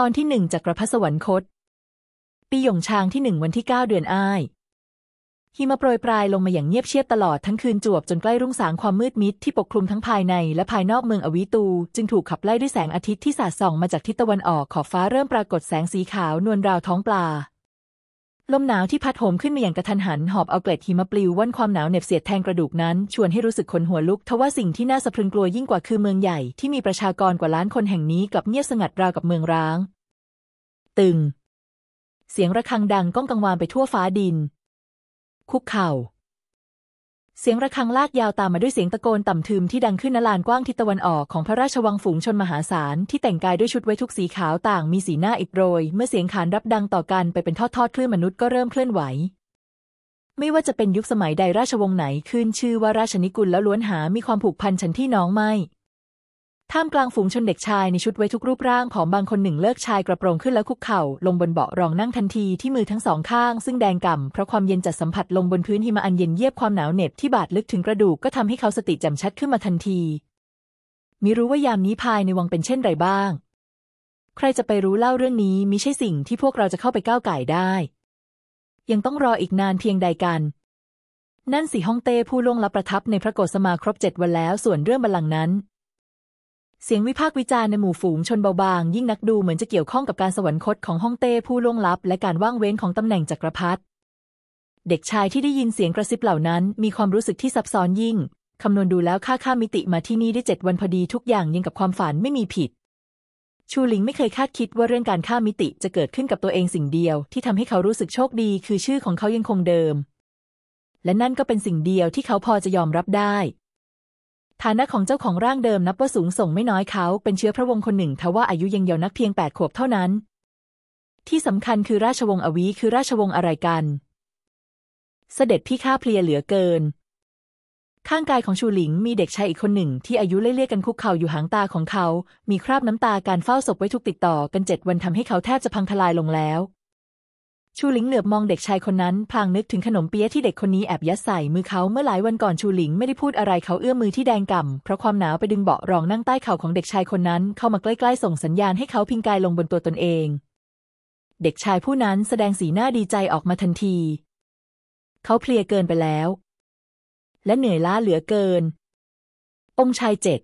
ตอนที่หนึ่งจากกระพัสวรรคต ปีหยงชางที่หนึ่งวันที่เก้าเดือนอ้ายหิมะโปรยปลายลงมาอย่างเงียบเชียบตลอดทั้งคืนจวบจนใกล้รุ่งสางความมืดมิดที่ปกคลุมทั้งภายในและภายนอกเมืองอวิตู จึงถูกขับไล่ด้วยแสงอาทิตย์ที่สาดส่องมาจากทิศตะวันออกขอบฟ้าเริ่มปรากฏแสงสีขาวนวลราวท้องปลา ลมหนาวที่พัดโหมขึ้นมาอย่างกระทันหันหอบเอาเกล็ดหิมะปลิวว่อนความหนาวเหน็บเสียดแทงกระดูกนั้น ชวนให้รู้สึกขนหัวลุกทว่าสิ่งที่น่าสะพรึงกลัวยิ่งกว่าคือเมืองใหญ่ที่มีประชากรกว่าล้านคนแห่งนี้กลับเงียบสงัดราวกับเมืองร้าง ตึง เสียงระฆังดังก้องกังวานไปทั่วฟ้าดิน คุกเข่า เสียงระฆังลากยาวตามมาด้วยเสียงตะโกนต่ำทึมที่ดังขึ้นณลานกว้างทิศตะวันออกของพระราชวังฝูงชนมหาศาลที่แต่งกายด้วยชุดไว้ทุกสีขาวต่างมีสีหน้าอิดโรย เมื่อเสียงขานรับดังต่อกันไปเป็นทอดๆคลื่นมนุษย์ก็เริ่มเคลื่อนไหว ไม่ว่าจะเป็นยุคสมัยใดราชวงศ์ไหนขึ้นชื่อว่าราชนิกุลแล้วล้วนหามีความผูกพันฉันที่น้องไม่ ท่ามกลางฝูงชนเด็กชายในชุดไว้ทุกรูปร่างผอมบางคนหนึ่งเลิกชายกระโปรงขึ้นแล้วคุกเข่า ลงบนเบาะรองนั่งทันทีที่มือทั้งสองข้าง ซึ่งแดงก่ำเพราะความเย็นจัดสัมผัสลงบนพื้นหิมะอันเย็นเยียบความหนาวเหน็บที่บาดลึกถึงกระดูกก็ทำให้เขาสติแจ่มชัดขึ้นมาทันทีมิรู้ว่ายามนี้ภายในวังเป็นเช่นไรบ้าง ใครจะไปรู้เล่าเรื่องนี้มิใช่สิ่งที่พวกเราจะเข้าไปก้าวไก่ได้ ยังต้องรออีกนานเพียงใดกัน นั่นสิฮ่องเต้ผู้ล่วงลับประทับในพระโกศมาครบเจ็ดวันแล้วส่วนเรื่องบัลลังก์นั้น เสียงวิพากษ์วิจารณ์ในหมู่ฝูงชนเบาบาง ยิ่งนักดูเหมือนจะเกี่ยวข้องกับการสวรรคตของฮ่องเต้ผู้ล่วงลับ และการว่างเว้นของตำแหน่งจักรพรรดิเด็กชายที่ได้ยินเสียงกระซิบเหล่านั้น มีความรู้สึกที่ซับซ้อนยิ่ง คำนวณดูแล้วค่าค่ามิติมาที่นี่ได้เจ็ดวันพอดีทุกอย่างยังกับความฝันไม่มีผิด ชูหลิงไม่เคยคาดคิดว่าเรื่องการข้ามมิติจะเกิดขึ้นกับตัวเองสิ่งเดียว ที่ทำให้เขารู้สึกโชคดี คือชื่อของเขายังคงเดิม และนั่นก็เป็นสิ่งเดียวที่เขาพอจะยอมรับได้ ฐานะของเจ้าของร่างเดิมนับว่าสูงส่งไม่น้อยเขา เป็นเชื้อพระวงศ์คนหนึ่งทว่าอายุยังเยาว์นักเพียงแปดขวบเท่านั้น ที่สำคัญคือราชวงศ์อวีคือราชวงศ์อะไรกัน เสด็จพี่ข้าเพลียเหลือเกิน ข้างกายของชูหลิงมีเด็กชายอีกคนหนึ่ง ที่อายุเล่ๆกันคุกเข่าอยู่หางตาของเขา มีคราบน้ำตาการเฝ้าศพไว้ทุกติดต่อกันเจ็ดวันทำให้เขาแทบจะพังทลายลงแล้ว ชูหลิงเหลือบมองเด็กชายคนนั้นพลางนึกถึงขนมเปี๊ยะที่เด็กคนนี้แอบยัดใส่มือเขาเมื่อหลายวันก่อนชูหลิงไม่ได้พูดอะไรเขาเอื้อมมือที่แดงก่ำเพราะความหนาวไปดึงเบาะรองนั่งใต้เข่าของเด็กชายคนนั้น เข้ามาใกล้ๆส่งสัญญาณให้เขาพิงกายลงบนตัวตนเอง เด็กชายผู้นั้นแสดงสีหน้าดีใจออกมาทันที เขาเพลียเกินไปแล้ว และเหนื่อยล้าเหลือเกิน องค์ชายเจ็ด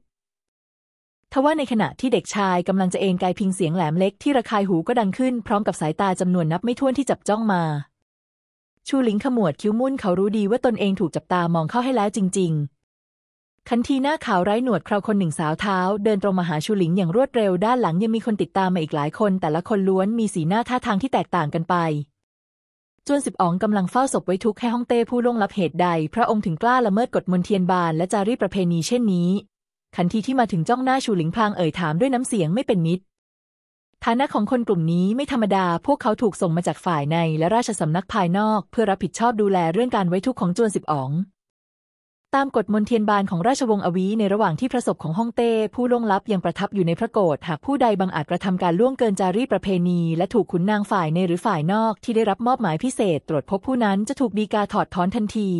ทว่าในขณะที่เด็กชายกำลังจะเอนกายพิงเสียงแหลมเล็กที่ระคายหูก็ดังขึ้นพร้อมกับสายตาจำนวนนับไม่ถ้วนที่จับจ้องมา ชูหลิงขมวดคิ้วมุ่นเขารู้ดีว่าตนเองถูกจับตามองเข้าให้แล้วจริง ๆ คันทีหน้าขาวไร้หนวดคราวคนหนึ่งสาวเท้า เดินตรงมาหาชูหลิงอย่างรวดเร็วด้านหลังยังมีคนติดตามมาอีกหลายคน แต่ละคนล้วนมีสีหน้าท่าทางที่แตกต่างกันไปจวนสิบอ๋องกำลังเฝ้าศพไว้ทุกข์ให้ฮ่องเต้ผู้ล่วงลับเหตุใด พระองค์ถึงกล้าละเมิดกฎมนเทียนบานและจารีประเพณีเช่นนี้ ทันทีที่มาถึงจ้องหน้าชูหลิงพลางเอ่ยถามด้วยน้ำเสียงไม่เป็นมิตร ฐานะของคนกลุ่มนี้ไม่ธรรมดา พวกเขาถูกส่งมาจากฝ่ายในและราชสำนักภายนอก เพื่อรับผิดชอบดูแลเรื่องการไว้ทุกข์ของจวนสิบอ๋องตามกฎมนเทียนบานของราชวงศ์อวีในระหว่างที่พระศพของฮ่องเต้ผู้ล่วงลับยังประทับอยู่ในพระโกศหากผู้ใดบังอาจกระทำการล่วงเกินจารีประเพณี และถูกขุนนางฝ่ายในหรือฝ่ายนอกที่ได้รับมอบหมายพิเศษ ตรวจพบผู้นั้นจะถูกดีกาถอดถอนทันที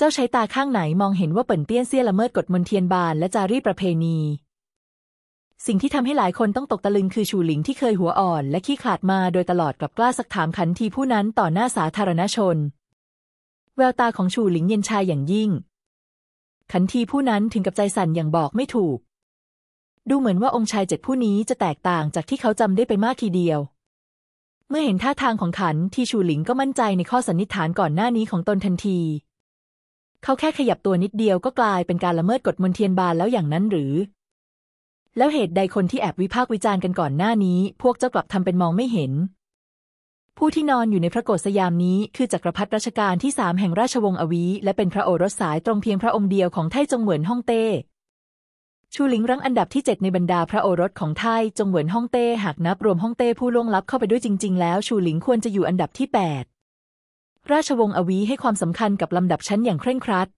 เจ้าใช้ตาข้างไหนมองเห็นว่าเปิ่นเตี้ยนเสี้ยละเมิดกฎมนเทียนบานและจารีตประเพณี สิ่งที่ทำให้หลายคนต้องตกตะลึงคือชูหลิงที่เคยหัวอ่อน และขี้ขลาดมาโดยตลอดกลับกล้าสักถามขันทีผู้นั้นต่อหน้าสาธารณชน แววตาของชูหลิงเย็นชายอย่างยิ่ง ขันทีผู้นั้นถึงกับใจสั่นอย่างบอกไม่ถูก ดูเหมือนว่าองค์ชายเจ็ดผู้นี้จะแตกต่างจากที่เขาจำได้ไปมากทีเดียวเมื่อเห็นท่าทางของขันทีชูหลิงก็มั่นใจในข้อสันนิษฐานก่อนหน้านี้ของตนทันที เขาแค่ขยับตัวนิดเดียวก็กลายเป็นการละเมิดกฎมนเทียนบานแล้วอย่างนั้นหรือ แล้วเหตุใดคนที่แอบวิพากษ์วิจารณ์กันก่อนหน้านี้ พวกเจ้ากลับทำเป็นมองไม่เห็น ผู้ที่นอนอยู่ในพระโกศสยามนี้คือจักรพรรดิรัชกาลที่สามแห่งราชวงศ์อวี และเป็นพระโอรสสายตรงเพียงพระองค์เดียวของไทจงเหวินฮ่องเต้ชูหลิงรั้งอันดับที่เจ็ดในบรรดาพระโอรสของไทจงเหวินฮ่องเต้หากนับรวมฮ่องเต้ผู้ล่วงลับเข้าไปด้วยจริง ๆ แล้ว ชูหลิงควรจะอยู่อันดับที่แปด ราชวงศ์อวีให้ความสำคัญกับลำดับชั้นอย่างเคร่งครัด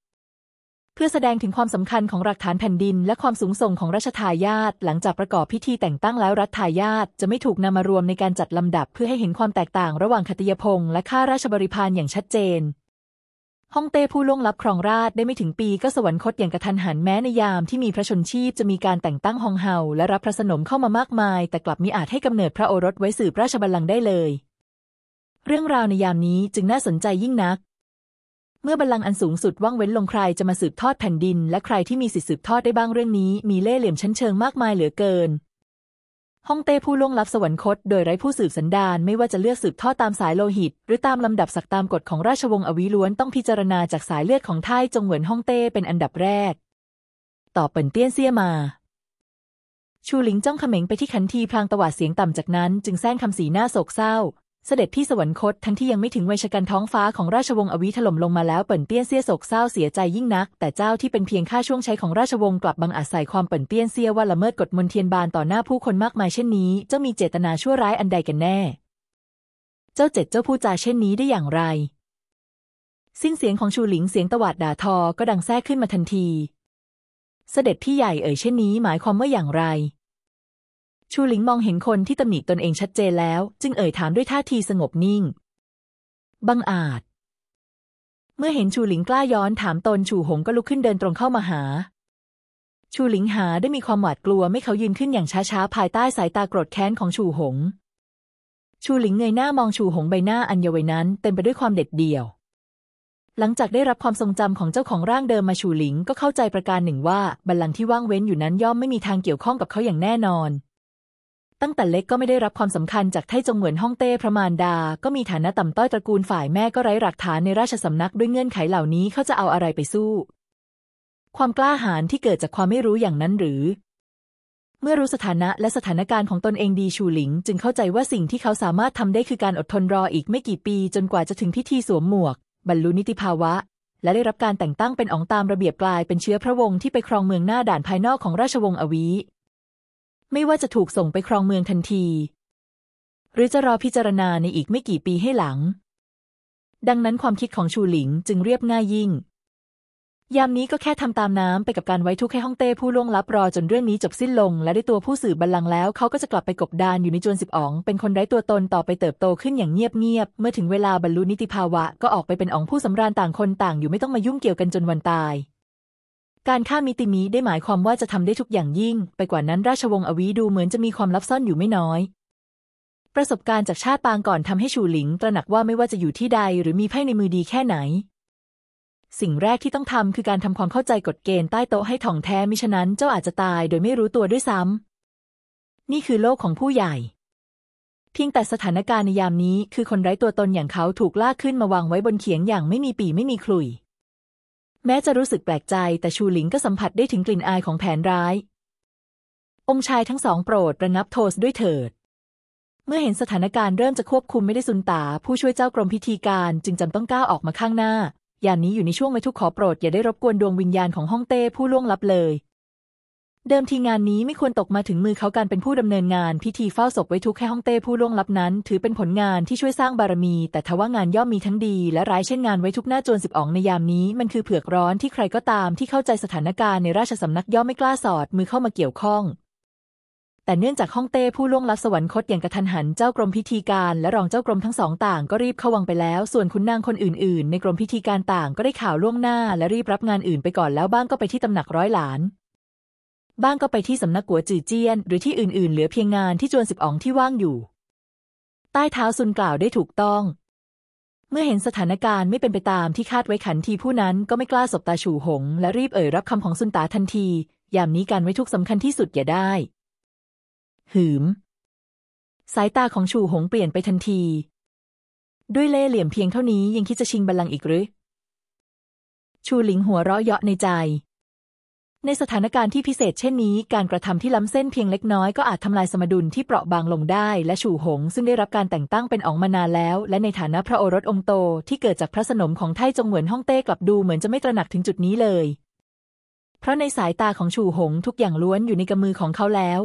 เพื่อแสดงถึงความสำคัญของหลักฐานแผ่นดิน และความสูงส่งของรัชทายาทหลังจากประกอบพิธีแต่งตั้งแล้วรัฐทายาทจะไม่ถูกนำมารวมในการจัดลำดับเพื่อให้เห็นความแตกต่างระหว่างขติยพงศ์และข้าราชบริพารอย่างชัดเจนฮ่องเต้ผู้ล่วงลับครองราชได้ไม่ถึงปีก็สวรรคตอย่างกระทันหันแม้ในยามที่มีพระชนชีพจะมีการแต่งตั้งฮองเฮาและรับพระสนมเข้ามามากมาย แต่กลับมิอาจให้กำเนิดพระโอรสไว้สืบราชบัลลังก์ได้เลย เรื่องราวในยามนี้จึงน่าสนใจยิ่งนัก เมื่อบัลลังก์อันสูงสุดว่างเว้นลงใครจะมาสืบทอดแผ่นดิน และใครที่มีสิทธิสืบทอดได้บ้างเรื่องนี้ มีเล่ห์เหลี่ยมชั้นเชิงมากมายเหลือเกินฮ่องเต้ผู้ล่วงลับสวรรคต โดยไร้ผู้สืบสันดานไม่ว่าจะเลือกสืบทอดตามสายโลหิต หรือตามลำดับศักดิ์ตามกฎของราชวงศ์อวิล้วนต้องพิจารณาจากสายเลือดของไทจงเหวินฮ่องเต้เป็นอันดับแรก ต่อเปิ่นเตี้ยนเซียมา ชูหลิงจ้องเขม็งไปที่ขันทีพลางตวาดเสียงต่ำจากนั้น จึงแซงคำสีหน้าโศกเศร้า เสด็จพี่สวรรคตทั้งที่ยังไม่ถึงวัยชกันท้องฟ้าของราชวงศ์อวิถล่มลงมาแล้วเปิ่นเตี้ยนเซี่ยโศกเศร้าเสียใจยิ่งนัก แต่เจ้าที่เป็นเพียงข้าช่วงใช้ของราชวงศ์กลับบังอาจใส่ความเปิ่นเตี้ยนเซี่ยว่าละเมิดกฎมนเทียนบานต่อหน้าผู้คนมากมายเช่นนี้เจ้ามีเจตนาชั่วร้ายอันใดกันแน่ เจ้าเจ็ดเจ้าพูดจาเช่นนี้ได้อย่างไร สิ้นเสียงของชูหลิงเสียงตวาดด่าทอก็ดังแทรกขึ้นมาทันที เสด็จพี่ใหญ่เอ่ยเช่นนี้หมายความว่าอย่างไร ชูหลิงมองเห็นคนที่ตำหนิตนเองชัดเจนแล้ว จึงเอ่ยถามด้วยท่าทีสงบนิ่ง บังอาจ เมื่อเห็นชูหลิงกล้าย้อนถามตนชูหงก็ลุกขึ้นเดินตรงเข้ามาหา ชูหลิงหาได้มีความหวาดกลัวไม่เขายืนขึ้นอย่างช้าๆภายใต้สายตาโกรธแค้นของชูหง ชูหลิงเงยหน้ามองชูหงใบหน้าอันเยาวัยนั้นเต็มไปด้วยความเด็ดเดี่ยวหลังจากได้รับความทรงจำของเจ้าของร่างเดิมมาชูหลิงก็เข้าใจประการหนึ่งว่าบัลลังก์ที่ว่างเว้นอยู่นั้นย่อมไม่มีทางเกี่ยวข้องกับเขาอย่างแน่นอน ตั้งแต่เล็กก็ไม่ได้รับความสำคัญจากไทจงเหมือนฮ่องเต้พระมารดา ก็มีฐานะต่ำต้อยตระกูลฝ่ายแม่ก็ไร้หลักฐานในราชสำนักด้วยเงื่อนไขเหล่านี้เขาจะเอาอะไรไปสู้ ความกล้าหาญที่เกิดจากความไม่รู้อย่างนั้นหรือ เมื่อรู้สถานะและสถานการณ์ของตนเองดีชูหลิง จึงเข้าใจว่าสิ่งที่เขาสามารถทำได้คือการอดทนรออีกไม่กี่ปี จนกว่าจะถึงพิธีสวมหมวก บรรลุนิติภาวะ และได้รับการแต่งตั้งเป็นองตามระเบียบกลายเป็นเชื้อพระวงศ์ที่ไปครองเมืองหน้าด่านภายนอกของราชวงศ์อวี ไม่ว่าจะถูกส่งไปครองเมืองทันที หรือจะรอพิจารณาในอีกไม่กี่ปีให้หลัง ดังนั้นความคิดของชูหลิงจึงเรียบง่ายยิ่ง ยามนี้ก็แค่ทำตามน้ำไปกับการไว้ทุกข์ให้ฮ่องเต้ผู้ล่วงลับรอจนเรื่องนี้จบสิ้นลง และได้ตัวผู้สืบบัลลังก์แล้วเขาก็จะกลับไปกบดานอยู่ในจวนสิบอ๋อง เป็นคนไร้ตัวตนต่อไปเติบโตขึ้นอย่างเงียบๆเมื่อถึงเวลาบรรลุนิติภาวะก็ออกไปเป็นอ๋องผู้สำราญต่างคนต่างอยู่ไม่ต้องมายุ่งเกี่ยวกันจนวันตาย การฆ่ามิติมีได้หมายความว่าจะทำได้ทุกอย่างยิ่ง ไปกว่านั้นราชวงศ์อวีดูเหมือนจะมีความลับซ่อนอยู่ไม่น้อย ประสบการณ์จากชาติปางก่อนทำให้ชูหลิง ตระหนักว่าไม่ว่าจะอยู่ที่ใดหรือมีไพ่ในมือดีแค่ไหน สิ่งแรกที่ต้องทำคือการทำความเข้าใจกฎเกณฑ์ใต้โต๊ะให้ถ่องแท้มิฉะนั้นเจ้าอาจจะตายโดยไม่รู้ตัวด้วยซ้ำนี่คือโลกของผู้ใหญ่เพียงแต่สถานการณ์ในยามนี้คือคนไร้ตัวตนอย่างเขาถูกลากขึ้นมาวางไว้บนเขียงอย่างไม่มีปีไม่มีคลุย แม้จะรู้สึกแปลกใจแต่ชูหลิงก็สัมผัสได้ถึงกลิ่นอายของแผนร้าย องค์ชายทั้งสองโปรดระงับโทสด้วยเถิด เมื่อเห็นสถานการณ์เริ่มจะควบคุมไม่ได้สุนตา ผู้ช่วยเจ้ากรมพิธีการจึงจำต้องก้าวออกมาข้างหน้า ยางนี้อยู่ในช่วงไม่ทุกขอโปรดอย่าได้รบกวนดวงวิญญาณของฮ่องเต้ผู้ล่วงลับเลย เดิมทีงานนี้ไม่ควรตกมาถึงมือเขาการเป็นผู้ดำเนินงาน พิธีเฝ้าศพไว้ทุกแค่ฮ่องเต้ผู้ล่วงลับนั้น ถือเป็นผลงานที่ช่วยสร้างบารมี แต่ทว่างานย่อมมีทั้งดีและร้ายเช่นงานไว้ทุกหน้าโจรสิบอองในยามนี้ มันคือเผือกร้อนที่ใครก็ตามที่เข้าใจสถานการณ์ในราชสำนักย่อมไม่กล้าสอดมือเข้ามาเกี่ยวข้อง แต่เนื่องจากฮ่องเต้ผู้ล่วงลับสวรรคตอย่างกระทันหันเจ้ากรมพิธีการและรองเจ้ากรมทั้งสองต่างก็รีบเข้าวังไปแล้ว ส่วนคุณนางคนอื่น ๆ ในกรมพิธีการต่างก็ได้ข่าวล่วงหน้า และรีบรับงานอื่นไปก่อนแล้วบ้างก็ไปที่ตำหนักร้อยหลาน บ้างก็ไปที่สำนักกัวจือเจี้ยน หรือที่อื่นๆ เหลือเพียงงานที่จวนสิบอองที่ว่างอยู่ ใต้เท้าซุนกล่าวได้ถูกต้อง เมื่อเห็นสถานการณ์ไม่เป็นไปตามที่คาดไว้ขันทีผู้นั้นก็ไม่กล้าสบตาฉู่หง และรีบเอ่ยรับคำของซุนตาทันที ยามนี้การไว้ทุกสำคัญที่สุดอย่าได้ หืม สายตาของฉู่หงเปลี่ยนไปทันที ด้วยเล่เหลี่ยมเพียงเท่านี้ยังคิดจะชิงบัลลังก์อีกหรือ ชูหลิงหัวเราะเยาะในใจ ในสถานการณ์ที่พิเศษเช่นนี้ การกระทำที่ล้ำเส้นเพียงเล็กน้อยก็อาจทำลายสมดุลที่เปราะบางลงได้ และฉู่หง ซึ่งได้รับการแต่งตั้งเป็นอองมานานแล้ว และในฐานะพระโอรสองค์โต ที่เกิดจากพระสนมของไทจงเหมือนฮ่องเต้กลับดูเหมือนจะไม่ตระหนักถึงจุดนี้เลย เพราะในสายตาของฉู่หงทุกอย่างล้วนอยู่ในกำมือของเขาแล้ว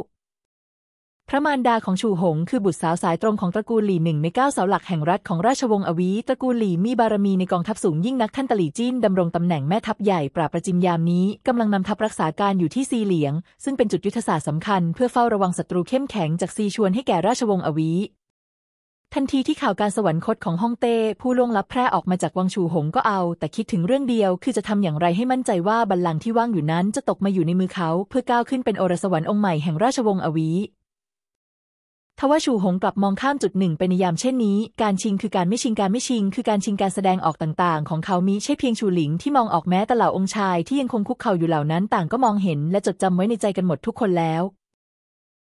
พระมารดาของชูหง คือบุตรสาวสายตรงของตระกูลหลี่หนึ่งในเก้าเสาหลักแห่งรัฐของราชวงศ์อวีตระกูลหลี่มีบารมีในกองทัพสูงยิ่งนักท่านตลี่จิ้นดำรงตำแหน่งแม่ทัพใหญ่ปราบประจิมยามนี้กำลังนำทัพรักษาการอยู่ที่ซีเหลียง ซึ่งเป็นจุดยุทธศาสตร์สำคัญเพื่อเฝ้าระวังศัตรูเข้มแข็งจากซีชวนให้แก่ราชวงศ์อวีทันทีที่ข่าวการสวรรคตของฮ่องเต้ผู้ล่วงลับแพร่ออกมาจากวังชูหงก็เอา แต่คิดถึงเรื่องเดียว คือจะทำอย่างไรให้มั่นใจว่าบัลลังก์ที่ว่างอยู่นั้นจะตกมาอยู่ในมือเขา เพื่อก้าวขึ้นเป็นโอรสวรรค์องค์ใหม่แห่งราชวงศ์อวี ทว่าชูหงกลับมองข้ามจุดหนึ่งไปในยามเช่นนี้ การชิงคือการไม่ชิงการไม่ชิง คือการชิงการแสดงออกต่างๆ ของเขามิใช่เพียงชูหลิงที่มองออกแม้แต่เหล่าองค์ชายที่ยังคงคุกเข่าอยู่เหล่านั้นต่างก็มองเห็นและจดจำไว้ในใจกันหมดทุกคนแล้ว